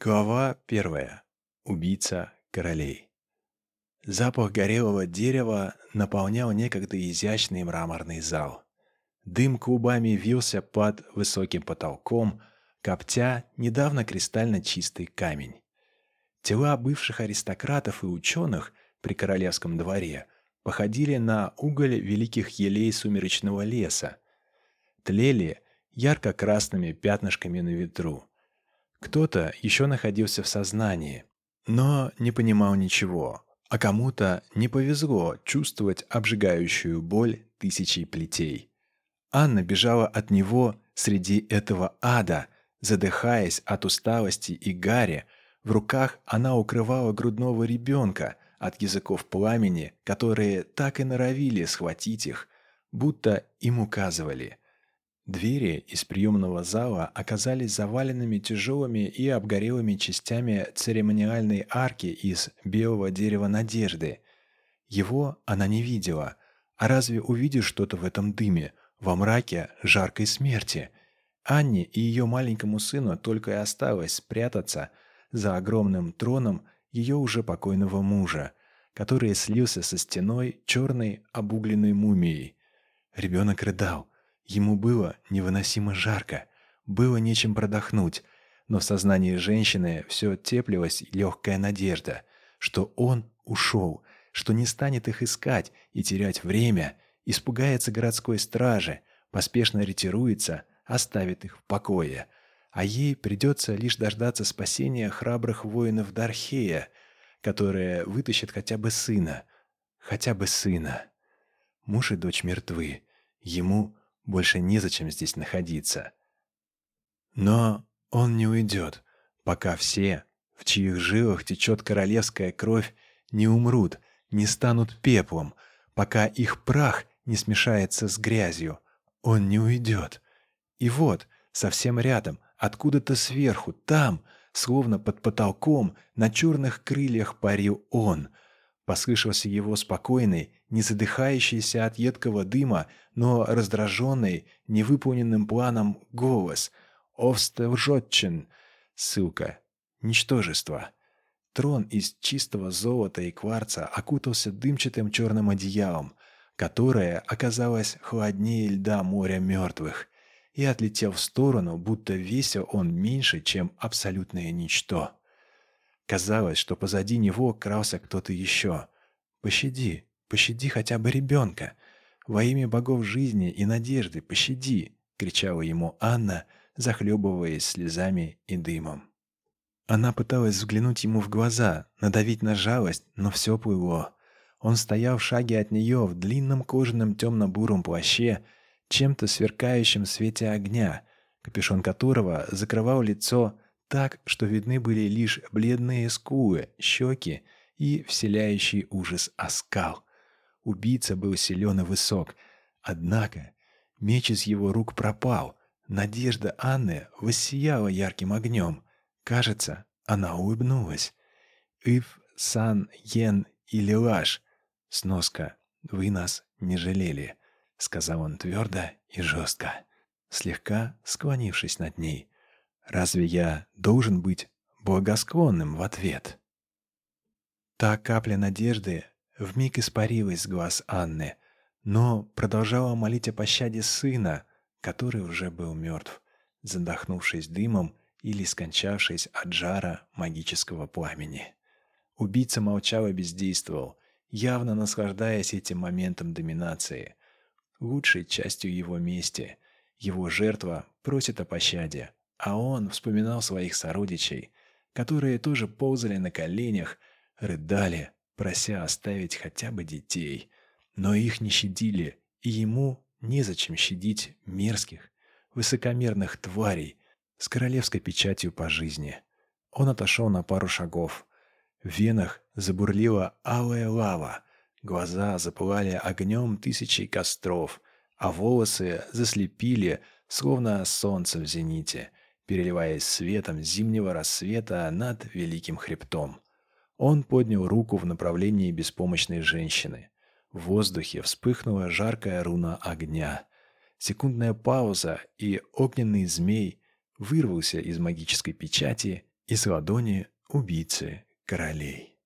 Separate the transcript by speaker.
Speaker 1: Глава первая. Убийца королей. Запах горелого дерева наполнял некогда изящный мраморный зал. Дым клубами вился под высоким потолком, коптя недавно кристально чистый камень. Тела бывших аристократов и ученых при королевском дворе походили на уголь великих елей сумеречного леса. Тлели ярко-красными пятнышками на ветру. Кто-то еще находился в сознании, но не понимал ничего, а кому-то не повезло чувствовать обжигающую боль тысячи плетей. Анна бежала от него среди этого ада, задыхаясь от усталости и гари, в руках она укрывала грудного ребенка от языков пламени, которые так и норовили схватить их, будто им указывали – Двери из приемного зала оказались заваленными тяжелыми и обгорелыми частями церемониальной арки из белого дерева надежды. Его она не видела. А разве увидишь что-то в этом дыме, во мраке жаркой смерти? Анне и ее маленькому сыну только и осталось спрятаться за огромным троном ее уже покойного мужа, который слился со стеной черной обугленной мумией. Ребенок рыдал – Ему было невыносимо жарко, было нечем продохнуть, но в сознании женщины все теплилась легкая надежда, что он ушел, что не станет их искать и терять время, испугается городской стражи, поспешно ретируется, оставит их в покое. А ей придется лишь дождаться спасения храбрых воинов Дархея, которые вытащат хотя бы сына. Хотя бы сына. Муж и дочь мертвы. Ему больше незачем здесь находиться. Но он не уйдет, пока все, в чьих жилах течет королевская кровь, не умрут, не станут пеплом, пока их прах не смешается с грязью. Он не уйдет. И вот, совсем рядом, откуда-то сверху, там, словно под потолком, на черных крыльях парил он. Послышался его спокойный, не задыхающийся от едкого дыма, но раздраженный невыполненным планом голос «Овстевжотчен» — ссылка, ничтожество. Трон из чистого золота и кварца окутался дымчатым черным одеялом, которое оказалось хладнее льда моря мертвых, и отлетел в сторону, будто весил он меньше, чем абсолютное ничто. Казалось, что позади него крался кто-то еще. «Пощади», Пощади хотя бы ребенка. Во имя богов жизни и надежды, пощади!» — кричала ему Анна, захлебываясь слезами и дымом. Она пыталась взглянуть ему в глаза, надавить на жалость, но все плыло. Он стоял в шаге от нее в длинном кожаном темно-буром плаще, чем-то сверкающем в свете огня, капюшон которого закрывал лицо так, что видны были лишь бледные скулы, щеки и вселяющий ужас оскал. Убийца был силен и высок. Однако меч из его рук пропал. Надежда Анны воссияла ярким огнем. Кажется, она улыбнулась. «Ив, Сан, Йен и Лилаш. Сноска. Вы нас не жалели», — сказал он твердо и жестко, слегка склонившись над ней. «Разве я должен быть благосклонным в ответ?» Та капля надежды, вмиг испарилась с глаз Анны, но продолжала молить о пощаде сына, который уже был мертв, задохнувшись дымом или скончавшись от жара магического пламени. Убийца молчал и бездействовал, явно наслаждаясь этим моментом доминации. Лучшей частью его мести его жертва просит о пощаде, а он вспоминал своих сородичей, которые тоже ползали на коленях, рыдали, прося оставить хотя бы детей. Но их не щадили, и ему незачем щадить мерзких, высокомерных тварей с королевской печатью по жизни. Он отошел на пару шагов. В венах забурлила алая лава, глаза запылали огнем тысячи костров, а волосы заслепили, словно солнце в зените, переливаясь светом зимнего рассвета над великим хребтом. Он поднял руку в направлении беспомощной женщины. В воздухе вспыхнула жаркая руна огня. Секундная пауза, и огненный змей вырвался из магической печати из ладони убийцы королей.